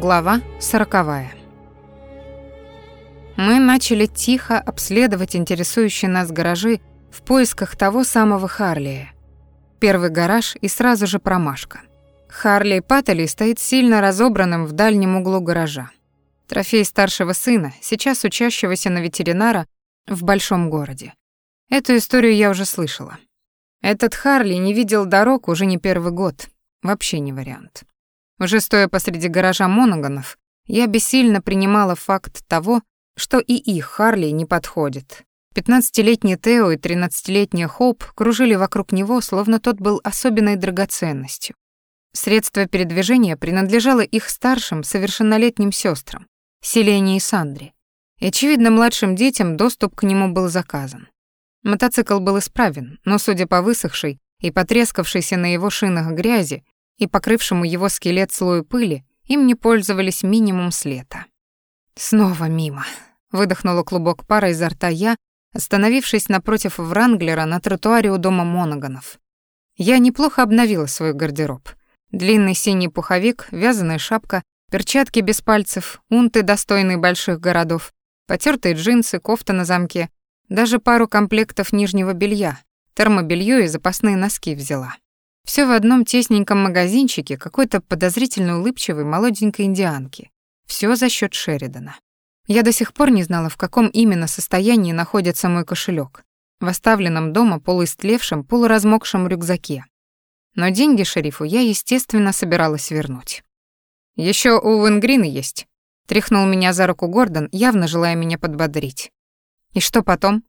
Глава сороковая. Мы начали тихо обследовать интересующие нас гаражи в поисках того самого Харлия. Первый гараж и сразу же промашка. Харли Паттели стоит сильно разобранным в дальнем углу гаража. Трофей старшего сына, сейчас учащегося на ветеринара в большом городе. Эту историю я уже слышала. Этот Харли не видел дорог уже не первый год. Вообще не вариант. Уже стоя посреди гаража Моноганов, я бессильно принимала факт того, что и их Харли не подходит. Пятнадцатилетний Тео и тринадцатилетняя Хоуп кружили вокруг него, словно тот был особенной драгоценностью. Средство передвижения принадлежало их старшим совершеннолетним сестрам, Селене и Сандре. И, очевидно, младшим детям доступ к нему был заказан. Мотоцикл был исправен, но, судя по высохшей и потрескавшейся на его шинах грязи, и покрывшему его скелет слою пыли, им не пользовались минимум с лета. Снова мимо. Выдохнула клубок пара изо рта я, остановившись напротив Вранглера на тротуаре у дома Моноганов. Я неплохо обновила свой гардероб. Длинный синий пуховик, вязаная шапка, перчатки без пальцев, унты, достойные больших городов, потертые джинсы, кофта на замке, даже пару комплектов нижнего белья, термобелье и запасные носки взяла. Все в одном тесненьком магазинчике какой-то подозрительно улыбчивой молоденькой индианки. Все за счет Шеридана. Я до сих пор не знала, в каком именно состоянии находится мой кошелек, в оставленном дома полуистлевшем, полуразмокшем рюкзаке. Но деньги шерифу я, естественно, собиралась вернуть. Еще у Венгрина есть», — тряхнул меня за руку Гордон, явно желая меня подбодрить. И что потом?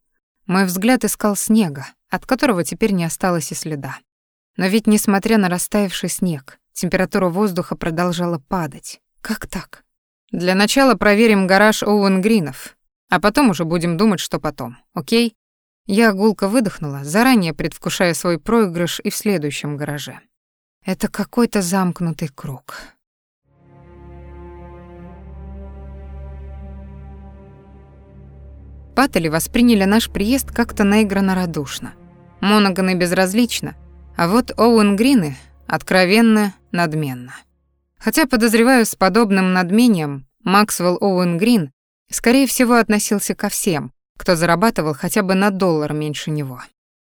Мой взгляд искал снега, от которого теперь не осталось и следа. Но ведь, несмотря на растаявший снег, температура воздуха продолжала падать. Как так? Для начала проверим гараж Оуэн Гринов, а потом уже будем думать, что потом, окей? Я гулко выдохнула, заранее предвкушая свой проигрыш и в следующем гараже. Это какой-то замкнутый круг. Паттели восприняли наш приезд как-то наигранно радушно. Моноганы безразлично, а вот Оуэн Грины откровенно надменно. Хотя, подозреваю, с подобным надмением Максвелл Оуэн Грин, скорее всего, относился ко всем, кто зарабатывал хотя бы на доллар меньше него.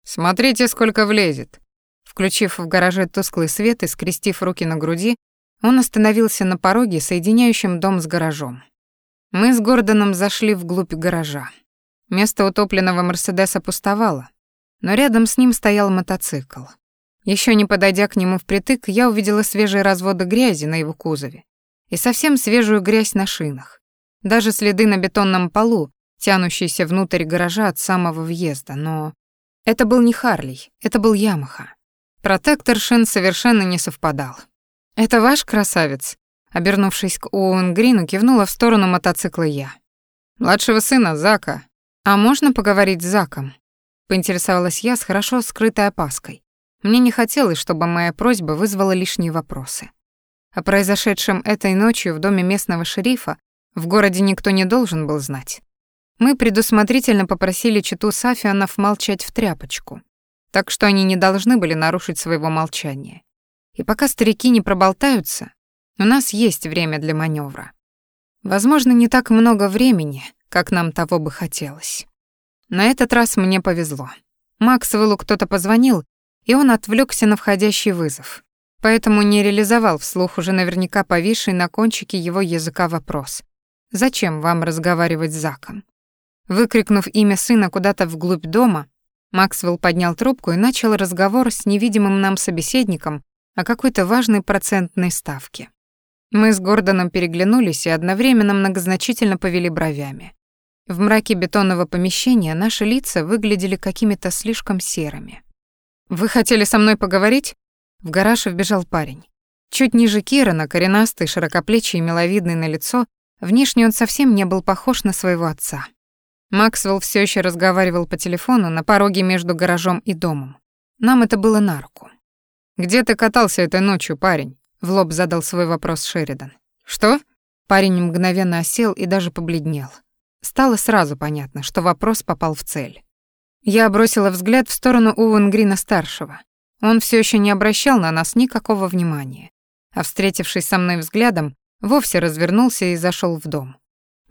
«Смотрите, сколько влезет!» Включив в гараже тусклый свет и скрестив руки на груди, он остановился на пороге, соединяющем дом с гаражом. Мы с Гордоном зашли вглубь гаража. Место утопленного Мерседеса пустовало, но рядом с ним стоял мотоцикл. Еще не подойдя к нему впритык, я увидела свежие разводы грязи на его кузове и совсем свежую грязь на шинах. Даже следы на бетонном полу, тянущиеся внутрь гаража от самого въезда, но... Это был не Харли, это был Ямаха. Протектор шин совершенно не совпадал. «Это ваш красавец?» Обернувшись к Оуэн Грину, кивнула в сторону мотоцикла я. «Младшего сына, Зака. А можно поговорить с Заком?» Поинтересовалась я с хорошо скрытой опаской. Мне не хотелось, чтобы моя просьба вызвала лишние вопросы. О произошедшем этой ночью в доме местного шерифа в городе никто не должен был знать. Мы предусмотрительно попросили читу Сафианов молчать в тряпочку, так что они не должны были нарушить своего молчания. И пока старики не проболтаются, у нас есть время для маневра. Возможно, не так много времени, как нам того бы хотелось. На этот раз мне повезло. Максвеллу кто-то позвонил и он отвлекся на входящий вызов. Поэтому не реализовал вслух уже наверняка повисший на кончике его языка вопрос. «Зачем вам разговаривать с Заком?» Выкрикнув имя сына куда-то вглубь дома, Максвелл поднял трубку и начал разговор с невидимым нам собеседником о какой-то важной процентной ставке. Мы с Гордоном переглянулись и одновременно многозначительно повели бровями. В мраке бетонного помещения наши лица выглядели какими-то слишком серыми. «Вы хотели со мной поговорить?» В гараж вбежал парень. Чуть ниже Кирана, коренастый, широкоплечий и миловидный на лицо, внешне он совсем не был похож на своего отца. Максвелл все еще разговаривал по телефону на пороге между гаражом и домом. Нам это было на руку. «Где ты катался этой ночью, парень?» — в лоб задал свой вопрос Шеридан. «Что?» Парень мгновенно осел и даже побледнел. Стало сразу понятно, что вопрос попал в цель. Я бросила взгляд в сторону Уэнгрина-старшего. Он все еще не обращал на нас никакого внимания. А встретившись со мной взглядом, вовсе развернулся и зашел в дом.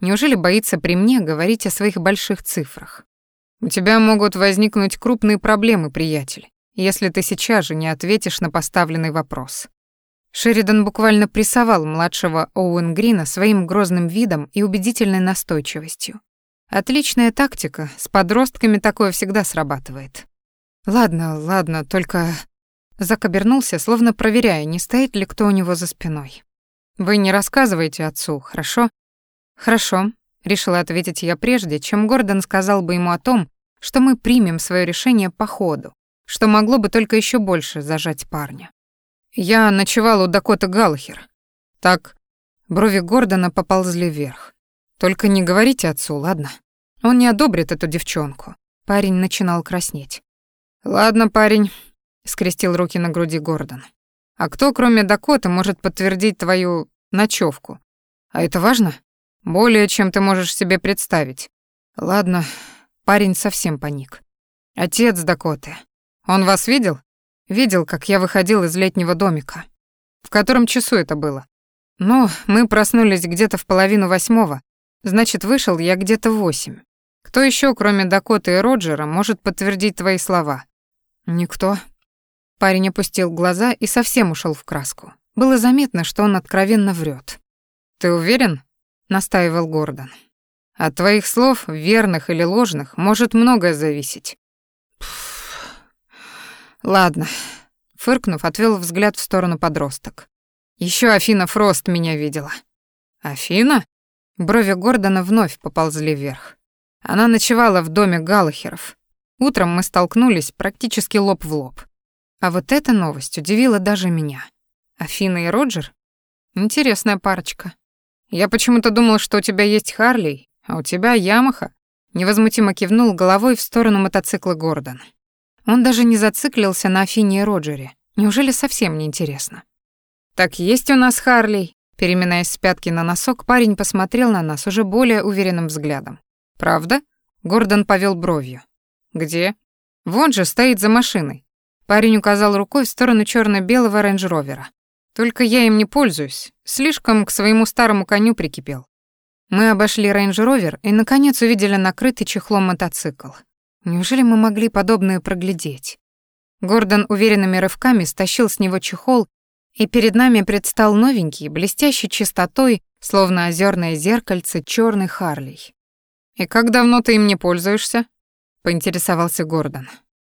Неужели боится при мне говорить о своих больших цифрах? У тебя могут возникнуть крупные проблемы, приятель, если ты сейчас же не ответишь на поставленный вопрос. Шеридан буквально прессовал младшего Оуэн Грина своим грозным видом и убедительной настойчивостью. Отличная тактика, с подростками такое всегда срабатывает. Ладно, ладно, только Зак обернулся, словно проверяя, не стоит ли кто у него за спиной. Вы не рассказывайте отцу, хорошо? Хорошо, решила ответить я прежде, чем Гордон сказал бы ему о том, что мы примем свое решение по ходу, что могло бы только еще больше зажать парня. Я ночевал у Дакоты Галлахер. Так, брови Гордона поползли вверх. Только не говорите отцу, ладно? Он не одобрит эту девчонку. Парень начинал краснеть. Ладно, парень, скрестил руки на груди Гордон. А кто, кроме Дакоты, может подтвердить твою ночевку? А это важно? Более, чем ты можешь себе представить. Ладно, парень совсем паник. Отец Дакоты. Он вас видел? Видел, как я выходил из летнего домика. В котором часу это было? Ну, мы проснулись где-то в половину восьмого. Значит, вышел я где-то в восемь. Кто еще, кроме Дакоты и Роджера, может подтвердить твои слова? Никто. Парень опустил глаза и совсем ушел в краску. Было заметно, что он откровенно врет. Ты уверен? настаивал Гордон. От твоих слов, верных или ложных, может многое зависеть. Ладно. Фыркнув, отвел взгляд в сторону подросток. Еще Афина Фрост меня видела. Афина? Брови Гордона вновь поползли вверх. Она ночевала в доме Галлахеров. Утром мы столкнулись практически лоб в лоб. А вот эта новость удивила даже меня. Афина и Роджер? Интересная парочка. Я почему-то думал, что у тебя есть Харли, а у тебя Ямаха. Невозмутимо кивнул головой в сторону мотоцикла Гордон. Он даже не зациклился на Афине и Роджере. Неужели совсем не интересно? Так есть у нас Харли. Переминаясь с пятки на носок, парень посмотрел на нас уже более уверенным взглядом. Правда? Гордон повел бровью. Где? Вон же стоит за машиной. Парень указал рукой в сторону черно белого рейндж-ровера. Только я им не пользуюсь, слишком к своему старому коню прикипел. Мы обошли рейндж-ровер и, наконец, увидели накрытый чехлом мотоцикл. Неужели мы могли подобное проглядеть? Гордон уверенными рывками стащил с него чехол, и перед нами предстал новенький, блестящий чистотой, словно озерное зеркальце, черный Харлей. «И как давно ты им не пользуешься?» — поинтересовался Гордон.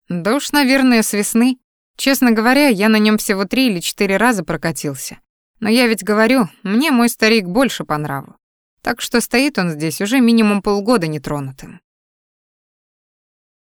«Да уж, наверное, с весны. Честно говоря, я на нем всего три или четыре раза прокатился. Но я ведь говорю, мне мой старик больше по нраву. Так что стоит он здесь уже минимум полгода нетронутым.